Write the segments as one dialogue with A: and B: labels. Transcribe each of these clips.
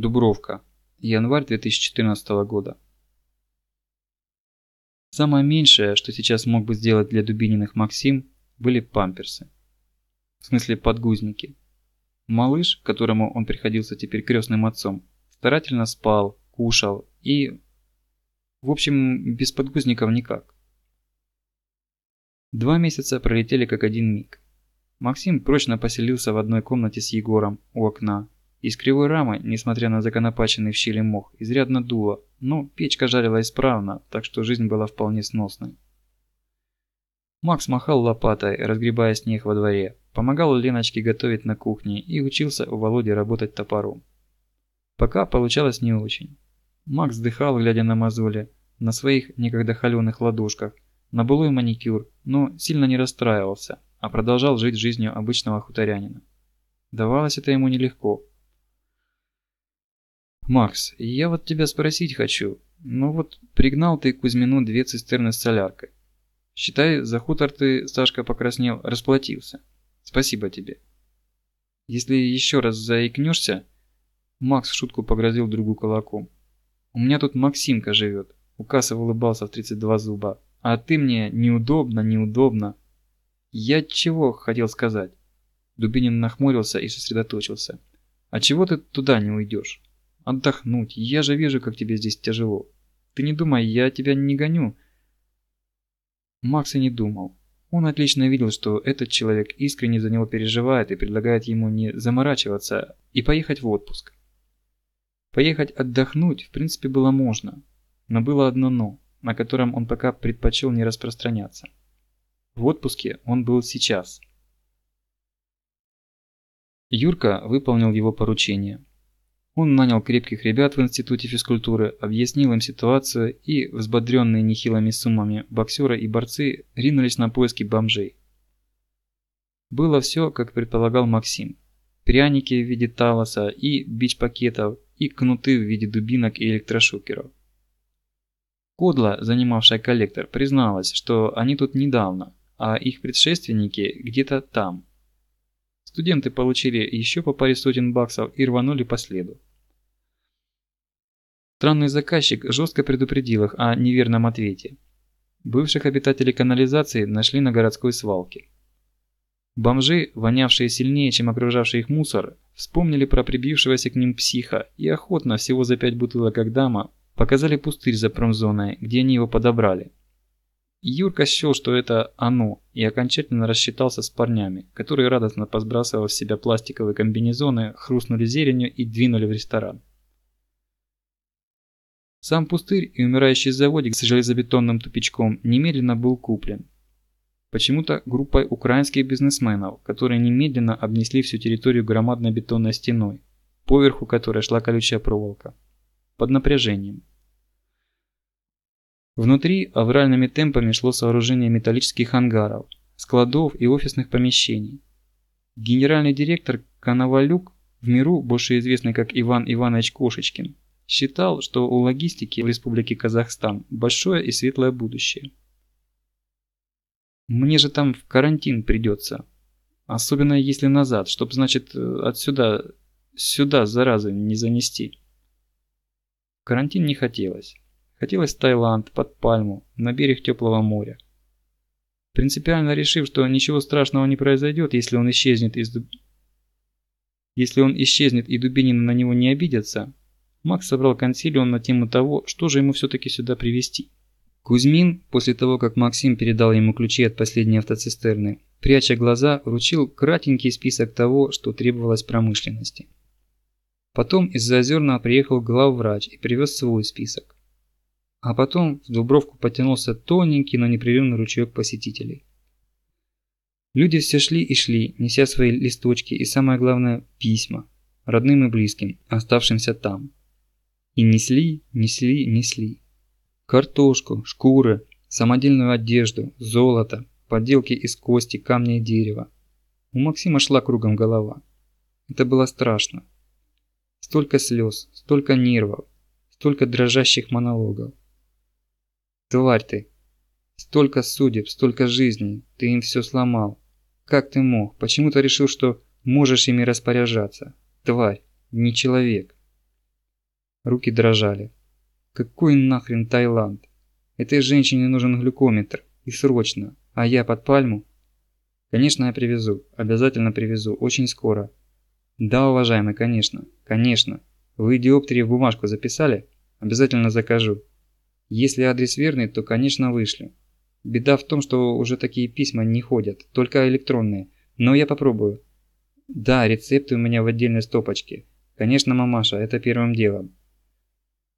A: Дубровка. Январь 2014 года. Самое меньшее, что сейчас мог бы сделать для Дубининых Максим, были памперсы. В смысле подгузники. Малыш, которому он приходился теперь крестным отцом, старательно спал, кушал и... В общем, без подгузников никак. Два месяца пролетели как один миг. Максим прочно поселился в одной комнате с Егором у окна, из кривой рамы, несмотря на законопаченный в щели мох, изрядно дуло, но печка жарила исправно, так что жизнь была вполне сносной. Макс махал лопатой, разгребая снег во дворе, помогал Леночке готовить на кухне и учился у Володи работать топором. Пока получалось не очень. Макс вздыхал, глядя на мозоли, на своих некогда холеных ладошках, на былой маникюр, но сильно не расстраивался, а продолжал жить жизнью обычного хуторянина. Давалось это ему нелегко, «Макс, я вот тебя спросить хочу. Ну вот, пригнал ты Кузьмину две цистерны с соляркой. Считай, за хутор ты, Сашка покраснел, расплатился. Спасибо тебе. Если еще раз заикнешься...» Макс в шутку погрозил другу кулаком. «У меня тут Максимка живет». Укасов улыбался в 32 зуба. «А ты мне неудобно, неудобно». «Я чего хотел сказать?» Дубинин нахмурился и сосредоточился. «А чего ты туда не уйдешь?» Отдохнуть. Я же вижу, как тебе здесь тяжело. Ты не думай, я тебя не гоню. Макс и не думал. Он отлично видел, что этот человек искренне за него переживает и предлагает ему не заморачиваться и поехать в отпуск. Поехать отдохнуть, в принципе, было можно. Но было одно «но», на котором он пока предпочел не распространяться. В отпуске он был сейчас. Юрка выполнил его поручение. Он нанял крепких ребят в институте физкультуры, объяснил им ситуацию и, взбодренные нехилыми суммами, боксеры и борцы ринулись на поиски бомжей. Было все, как предполагал Максим. Пряники в виде талоса и бич-пакетов, и кнуты в виде дубинок и электрошокеров. Кодла, занимавшая коллектор, призналась, что они тут недавно, а их предшественники где-то там – Студенты получили еще по паре сотен баксов и рванули по следу. Странный заказчик жестко предупредил их о неверном ответе. Бывших обитателей канализации нашли на городской свалке. Бомжи, вонявшие сильнее, чем окружавший их мусор, вспомнили про прибившегося к ним психа и охотно, всего за пять бутылок дама, показали пустырь за промзоной, где они его подобрали. Юрка счел, что это оно, и окончательно рассчитался с парнями, которые радостно посбрасывав с себя пластиковые комбинезоны, хрустнули зеленью и двинули в ресторан. Сам пустырь и умирающий заводик с железобетонным тупичком немедленно был куплен. Почему-то группой украинских бизнесменов, которые немедленно обнесли всю территорию громадной бетонной стеной, поверху которой шла колючая проволока. Под напряжением. Внутри авральными темпами шло сооружение металлических ангаров, складов и офисных помещений. Генеральный директор Коновалюк, в миру больше известный как Иван Иванович Кошечкин, считал, что у логистики в Республике Казахстан большое и светлое будущее. Мне же там в карантин придется. Особенно если назад, чтоб, значит, отсюда, сюда заразы не занести. Карантин не хотелось. Хотелось в Таиланд, под пальму, на берег теплого моря. Принципиально решив, что ничего страшного не произойдет, если он исчезнет из... Если он исчезнет и Дубинины на него не обидятся, Макс собрал консилиум на тему того, что же ему все-таки сюда привезти. Кузьмин, после того, как Максим передал ему ключи от последней автоцистерны, пряча глаза, вручил кратенький список того, что требовалось промышленности. Потом из-за озерного приехал главврач и привез свой список. А потом в Дубровку потянулся тоненький, но непрерывный ручеек посетителей. Люди все шли и шли, неся свои листочки и, самое главное, письма, родным и близким, оставшимся там. И несли, несли, несли. Картошку, шкуры, самодельную одежду, золото, поделки из кости, камня и дерева. У Максима шла кругом голова. Это было страшно. Столько слез, столько нервов, столько дрожащих монологов. Тварь ты! Столько судеб, столько жизней, ты им все сломал. Как ты мог? Почему ты решил, что можешь ими распоряжаться? Тварь, не человек. Руки дрожали. Какой нахрен Таиланд? Этой женщине нужен глюкометр. И срочно. А я под пальму? Конечно, я привезу. Обязательно привезу. Очень скоро. Да, уважаемый, конечно. Конечно. Вы диоптрии в бумажку записали? Обязательно закажу. Если адрес верный, то, конечно, вышлю. Беда в том, что уже такие письма не ходят, только электронные. Но я попробую. Да, рецепты у меня в отдельной стопочке. Конечно, мамаша, это первым делом.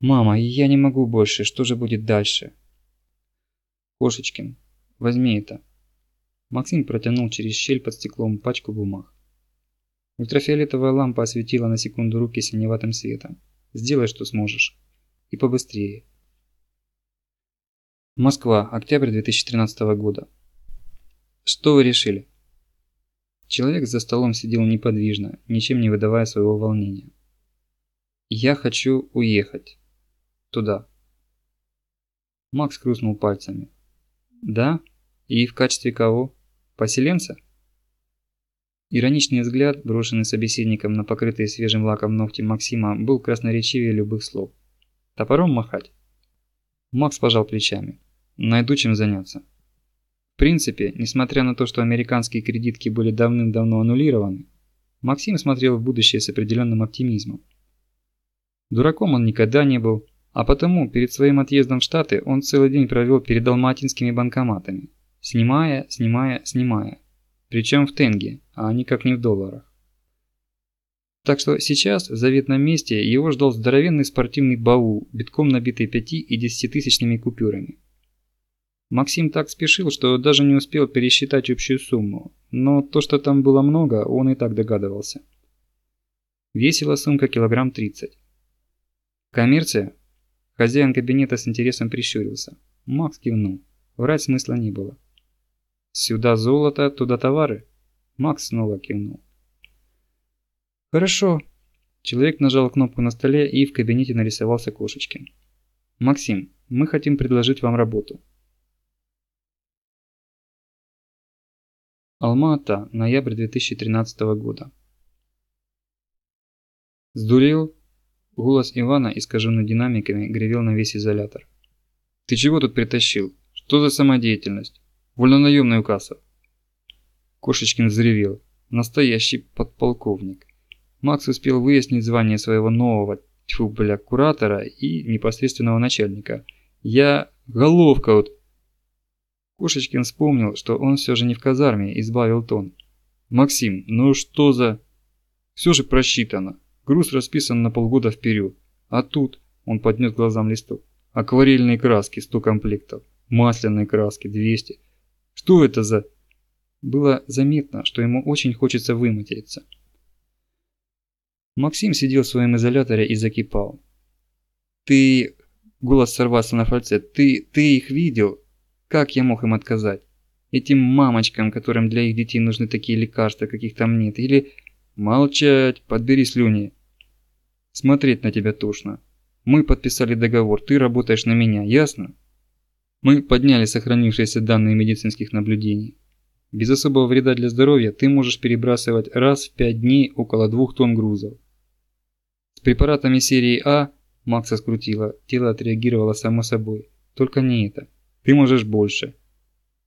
A: Мама, я не могу больше, что же будет дальше? Кошечкин, возьми это. Максим протянул через щель под стеклом пачку бумаг. Ультрафиолетовая лампа осветила на секунду руки синеватым светом. Сделай, что сможешь. И побыстрее. Москва, октябрь 2013 года. Что вы решили? Человек за столом сидел неподвижно, ничем не выдавая своего волнения. Я хочу уехать. Туда. Макс хрустнул пальцами. Да? И в качестве кого? Поселенца? Ироничный взгляд, брошенный собеседником на покрытые свежим лаком ногти Максима, был красноречивее любых слов. Топором махать? Макс пожал плечами. Найду чем заняться. В принципе, несмотря на то, что американские кредитки были давным-давно аннулированы, Максим смотрел в будущее с определенным оптимизмом. Дураком он никогда не был, а потому перед своим отъездом в Штаты он целый день провел перед алматинскими банкоматами, снимая, снимая, снимая. Причем в тенге, а никак не в долларах. Так что сейчас в заветном месте его ждал здоровенный спортивный баул, битком набитый пяти и десятитысячными купюрами. Максим так спешил, что даже не успел пересчитать общую сумму, но то, что там было много, он и так догадывался. Весила сумка килограмм 30. Коммерция? Хозяин кабинета с интересом прищурился. Макс кивнул. Врать смысла не было. «Сюда золото, туда товары?» Макс снова кивнул. «Хорошо». Человек нажал кнопку на столе и в кабинете нарисовался Кошечкин. «Максим, мы хотим предложить вам работу». Алма-Ата, ноябрь 2013 года. «Сдурел?» Голос Ивана, искаженный динамиками, гревел на весь изолятор. «Ты чего тут притащил? Что за самодеятельность? Вольнонаемный указ». Кошечкин взревел. Настоящий подполковник. Макс успел выяснить звание своего нового, тьфу, бля, куратора и непосредственного начальника. «Я... головка вот...» Кошечкин вспомнил, что он все же не в казарме, избавил тон. «Максим, ну что за...» «Все же просчитано. Груз расписан на полгода вперед. А тут, он поднес глазам листок, акварельные краски 100 комплектов, масляные краски 200. Что это за... Было заметно, что ему очень хочется выматериться. Максим сидел в своем изоляторе и закипал. «Ты...» Голос сорвался на фальцет. «Ты... ты их видел? Как я мог им отказать? Этим мамочкам, которым для их детей нужны такие лекарства, каких там нет. Или... Молчать! Подбери слюни!» Смотреть на тебя тошно. Мы подписали договор, ты работаешь на меня, ясно? Мы подняли сохранившиеся данные медицинских наблюдений. Без особого вреда для здоровья ты можешь перебрасывать раз в 5 дней около 2 тонн грузов. С препаратами серии А Макса скрутило, тело отреагировало само собой. Только не это. Ты можешь больше.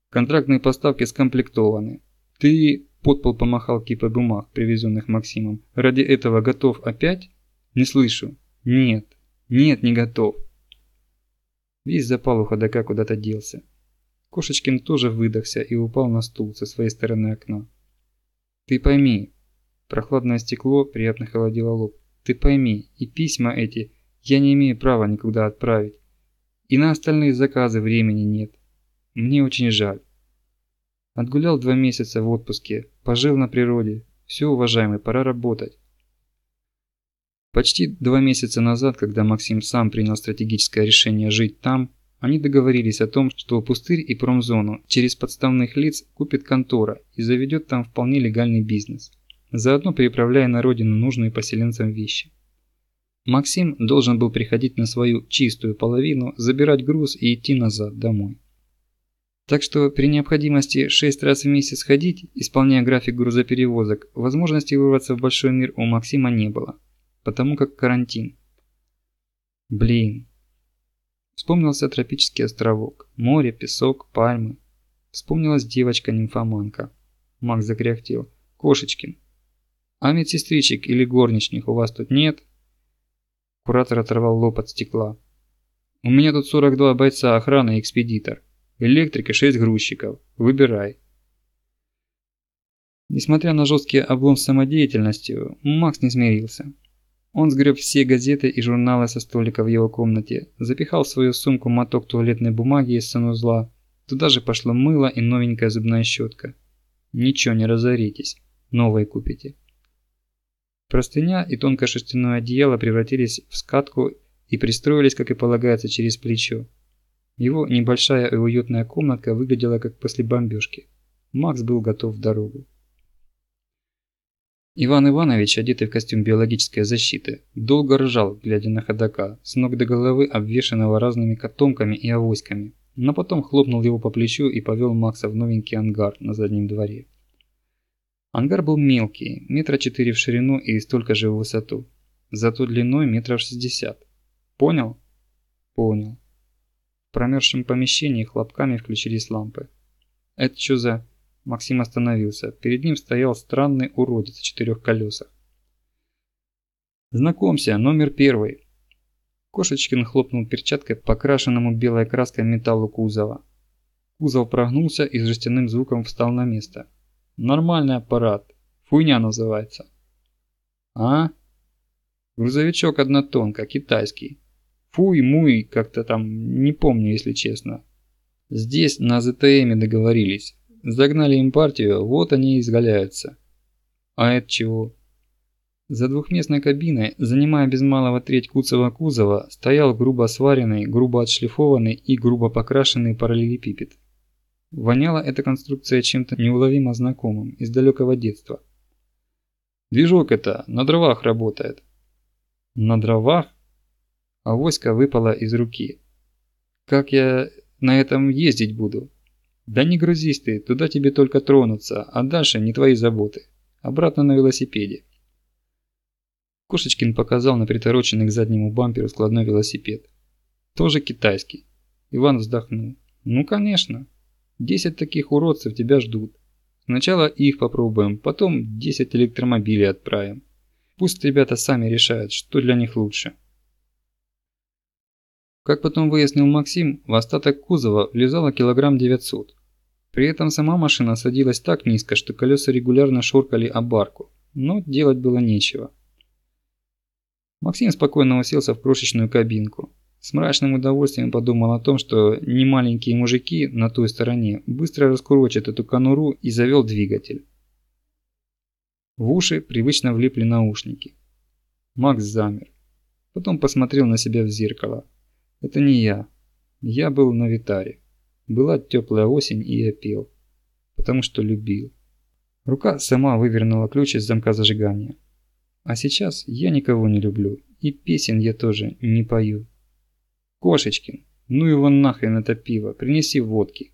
A: Контрактные поставки скомплектованы. Ты, подпол помахал кипой бумаг, привезенных Максимом, ради этого готов опять? Не слышу. Нет. Нет, не готов. Весь запал у ходока куда-то делся. Кошечкин тоже выдохся и упал на стул со своей стороны окна. Ты пойми. Прохладное стекло приятно холодило лоб. Ты пойми, и письма эти я не имею права никуда отправить. И на остальные заказы времени нет. Мне очень жаль. Отгулял два месяца в отпуске, пожил на природе. Все, уважаемый, пора работать. Почти два месяца назад, когда Максим сам принял стратегическое решение жить там, они договорились о том, что пустырь и промзону через подставных лиц купит контора и заведет там вполне легальный бизнес, заодно переправляя на родину нужные поселенцам вещи. Максим должен был приходить на свою чистую половину, забирать груз и идти назад домой. Так что при необходимости 6 раз в месяц ходить, исполняя график грузоперевозок, возможности вырваться в большой мир у Максима не было потому как карантин. Блин. Вспомнился тропический островок. Море, песок, пальмы. Вспомнилась девочка-нимфоманка. Макс закряхтел. Кошечкин. А медсестричек или горничных у вас тут нет? Куратор оторвал лоб от стекла. У меня тут 42 бойца охраны и экспедитор. Электрик и 6 грузчиков. Выбирай. Несмотря на жесткий облом с самодеятельностью, Макс не смирился. Он сгреб все газеты и журналы со столика в его комнате, запихал в свою сумку моток туалетной бумаги из санузла. Туда же пошло мыло и новенькая зубная щетка. Ничего не разоритесь, новые купите. Простыня и тонкое шерстяное одеяло превратились в скатку и пристроились, как и полагается, через плечо. Его небольшая и уютная комнатка выглядела как после бомбежки. Макс был готов в дорогу. Иван Иванович, одетый в костюм биологической защиты, долго ржал, глядя на ходока, с ног до головы обвешанного разными котомками и авоськами, но потом хлопнул его по плечу и повел Макса в новенький ангар на заднем дворе. Ангар был мелкий, метра четыре в ширину и столько же в высоту, зато длиной метров шестьдесят. Понял? Понял. В промерзшем помещении хлопками включились лампы. Это что за... Максим остановился. Перед ним стоял странный уродец в четырех колесах. «Знакомься, номер первый». Кошечкин хлопнул перчаткой по крашенному белой краской металлу кузова. Кузов прогнулся и с жестяным звуком встал на место. «Нормальный аппарат. Фуйня называется». «А?» «Грузовичок однотонка, китайский. Фуй-муй, как-то там, не помню, если честно. Здесь на ЗТМе договорились. Загнали им партию, вот они и изгаляются. А это чего? За двухместной кабиной, занимая без малого треть куцевого кузова, стоял грубо сваренный, грубо отшлифованный и грубо покрашенный параллелепипед. Воняла эта конструкция чем-то неуловимо знакомым из далекого детства. Движок это на дровах работает. На дровах? Авоська выпала из руки. Как я на этом ездить буду? Да не грузись ты, туда тебе только тронуться, а дальше не твои заботы. Обратно на велосипеде. Кошечкин показал на притороченный к заднему бамперу складной велосипед. Тоже китайский. Иван вздохнул. Ну конечно. Десять таких уродцев тебя ждут. Сначала их попробуем, потом десять электромобилей отправим. Пусть ребята сами решают, что для них лучше. Как потом выяснил Максим, в остаток кузова влезало килограмм 900. При этом сама машина садилась так низко, что колеса регулярно шоркали об барку, но делать было нечего. Максим спокойно уселся в крошечную кабинку. С мрачным удовольствием подумал о том, что немаленькие мужики на той стороне быстро раскурочат эту конуру и завел двигатель. В уши привычно влипли наушники. Макс замер. Потом посмотрел на себя в зеркало. Это не я. Я был на Витаре. Была теплая осень, и я пел. Потому что любил. Рука сама вывернула ключ из замка зажигания. А сейчас я никого не люблю. И песен я тоже не пою. Кошечкин, ну его нахрен это пиво, принеси водки.